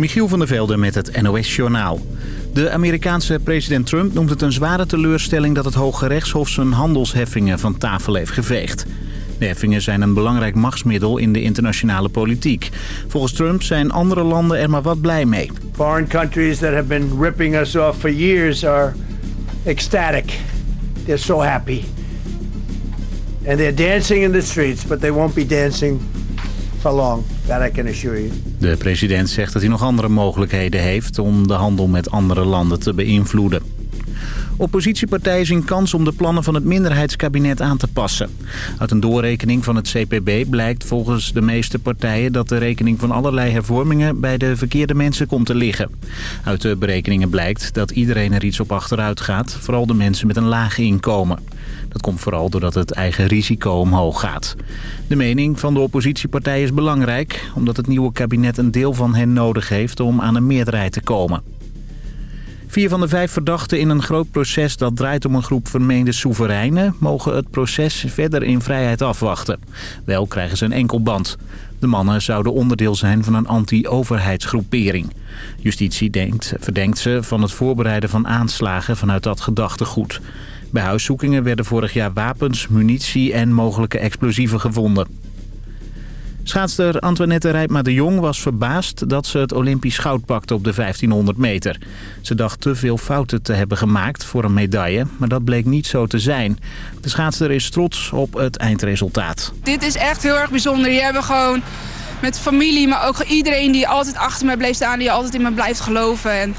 Michiel van der Velde met het NOS-journaal. De Amerikaanse president Trump noemt het een zware teleurstelling... dat het Hoge Rechtshof zijn handelsheffingen van tafel heeft geveegd. De heffingen zijn een belangrijk machtsmiddel in de internationale politiek. Volgens Trump zijn andere landen er maar wat blij mee. Foreign countries that have been ripping us off for years are ecstatic. They're so happy. And they're dancing in the streets, but they won't be dancing De president zegt dat hij nog andere mogelijkheden heeft om de handel met andere landen te beïnvloeden. Oppositiepartijen zien kans om de plannen van het minderheidskabinet aan te passen. Uit een doorrekening van het CPB blijkt volgens de meeste partijen... dat de rekening van allerlei hervormingen bij de verkeerde mensen komt te liggen. Uit de berekeningen blijkt dat iedereen er iets op achteruit gaat... vooral de mensen met een laag inkomen. Dat komt vooral doordat het eigen risico omhoog gaat. De mening van de oppositiepartij is belangrijk... omdat het nieuwe kabinet een deel van hen nodig heeft om aan een meerderheid te komen. Vier van de vijf verdachten in een groot proces dat draait om een groep vermeende soevereinen... mogen het proces verder in vrijheid afwachten. Wel krijgen ze een enkelband. De mannen zouden onderdeel zijn van een anti-overheidsgroepering. Justitie denkt, verdenkt ze van het voorbereiden van aanslagen vanuit dat gedachtegoed. Bij huiszoekingen werden vorig jaar wapens, munitie en mogelijke explosieven gevonden. Schaatster Antoinette Rijpma de Jong was verbaasd dat ze het Olympisch goud pakte op de 1500 meter. Ze dacht te veel fouten te hebben gemaakt voor een medaille, maar dat bleek niet zo te zijn. De schaatster is trots op het eindresultaat. Dit is echt heel erg bijzonder. Je hebben gewoon met familie, maar ook iedereen die altijd achter mij bleef staan, die altijd in me blijft geloven. En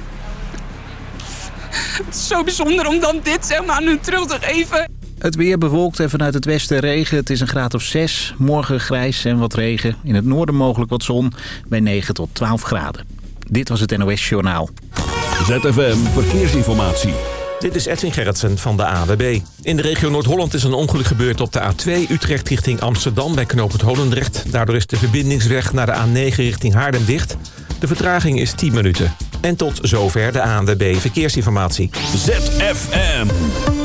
het is zo bijzonder om dan dit zeg maar, aan hun terug te geven. Het weer bewolkt en vanuit het westen regen. Het is een graad of 6. Morgen grijs en wat regen. In het noorden mogelijk wat zon. Bij 9 tot 12 graden. Dit was het NOS Journaal. ZFM Verkeersinformatie. Dit is Edwin Gerritsen van de AWB. In de regio Noord-Holland is een ongeluk gebeurd op de A2 Utrecht richting Amsterdam bij knooppunt Holendrecht. Daardoor is de verbindingsweg naar de A9 richting Haarlem dicht. De vertraging is 10 minuten. En tot zover de ANWB Verkeersinformatie. ZFM.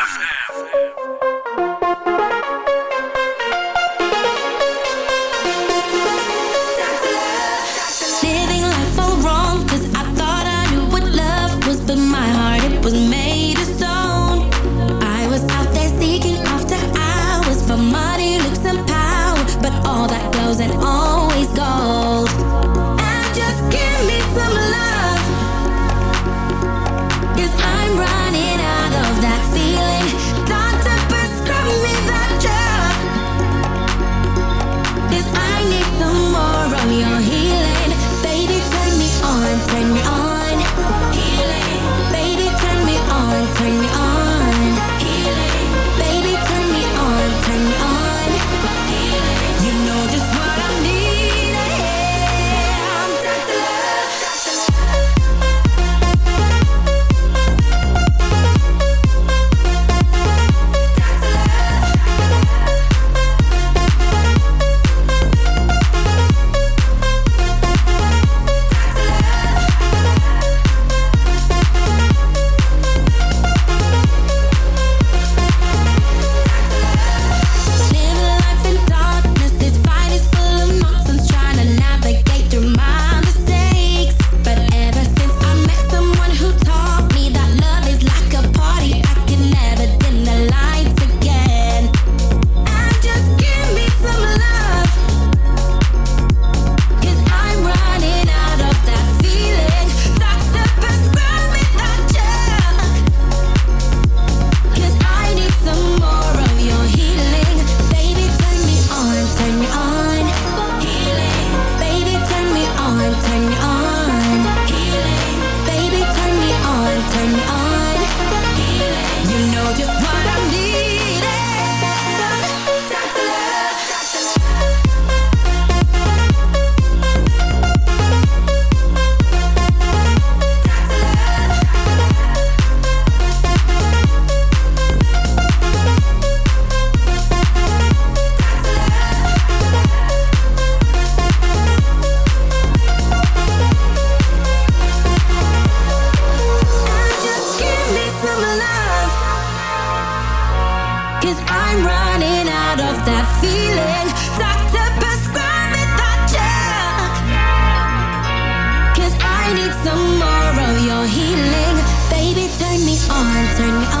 turn me on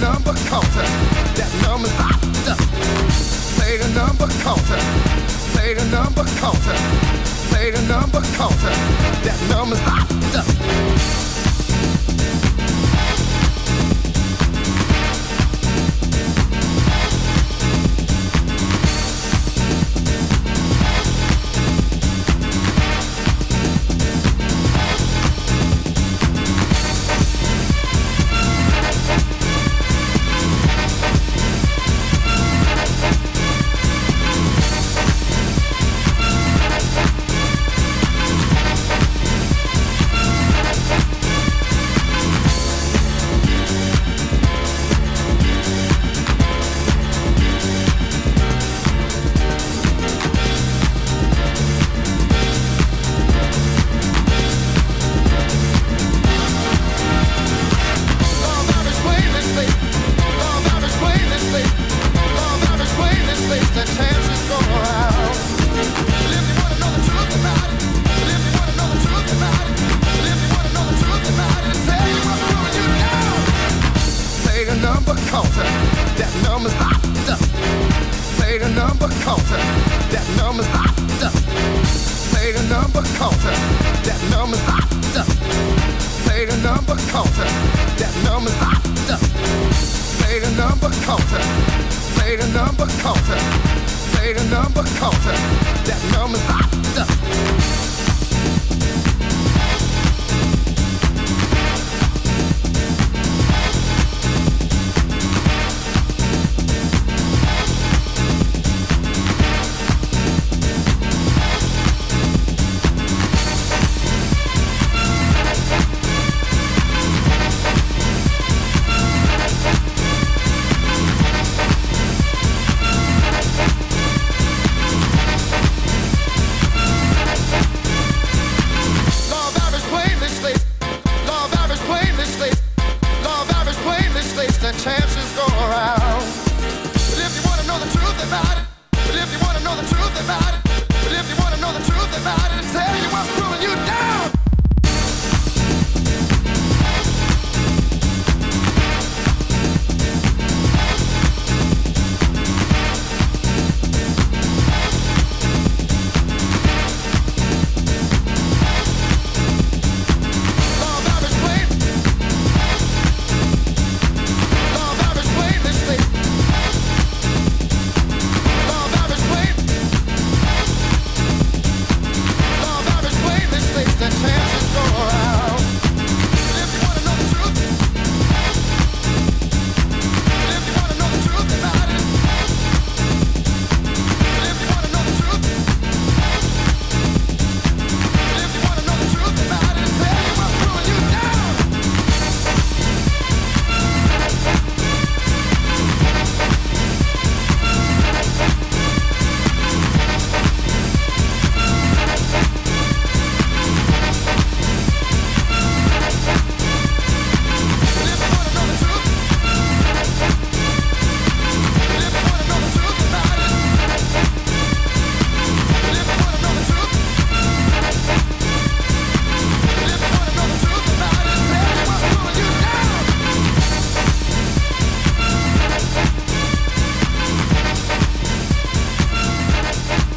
Number counter. That number's hot. Play the number counter. Play the number counter. Play the number counter. That number's hot.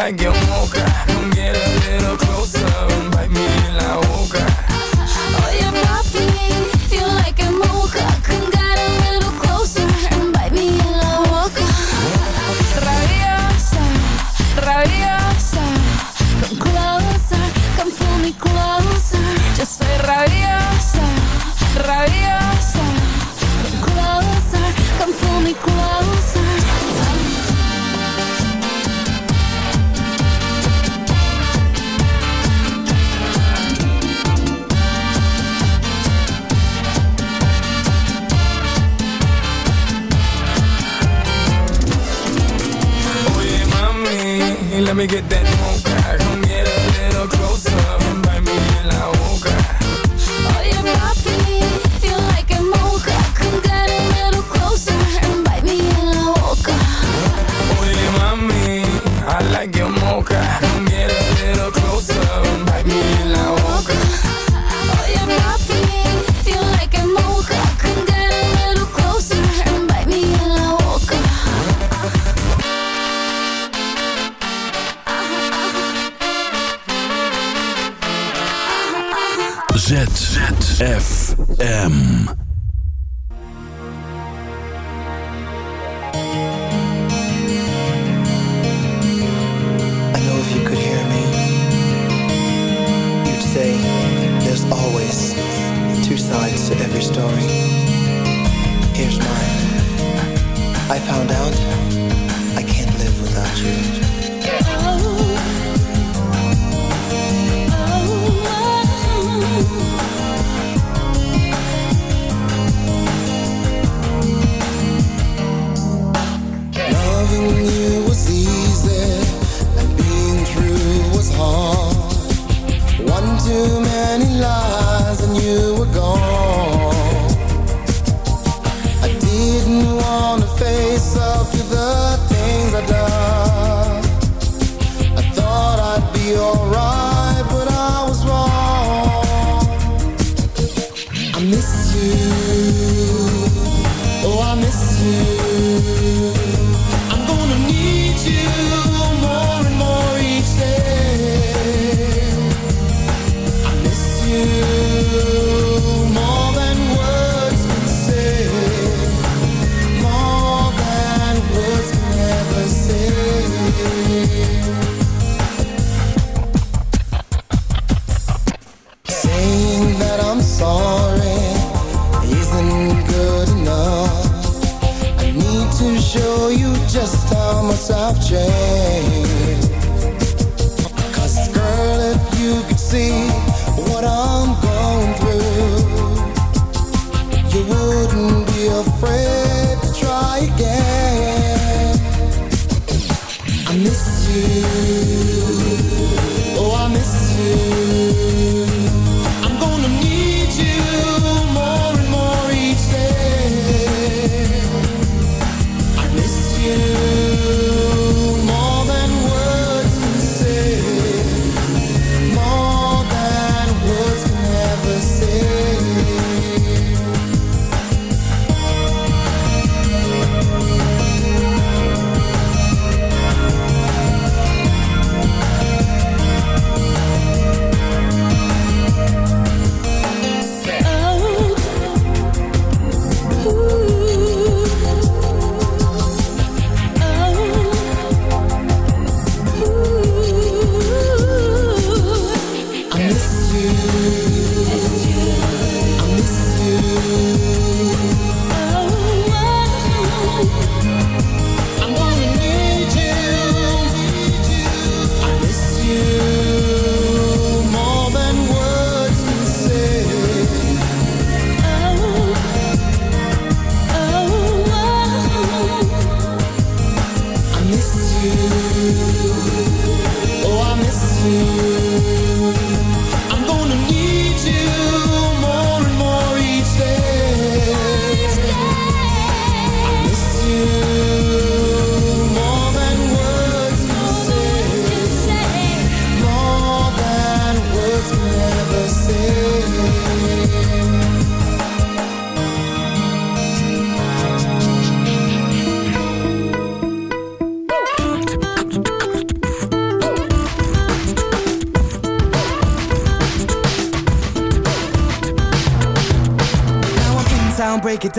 like you're mocha. Come get a little closer and bite me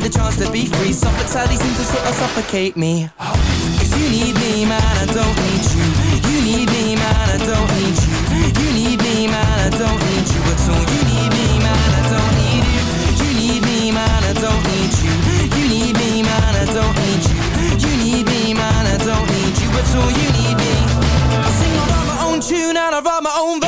Me the chance to be free. Suffolk sadly seems to sort of suffocate me. Cause you need me, man, I don't need you. You need me, man, I don't need you. You need me, man, I don't need you at all. You need me, man, I don't need you. You need me, man, I don't need you. You need me, man, I don't need you. You need me, man, I don't need you at all. You need me. I sing, my own tune and I write my own verse.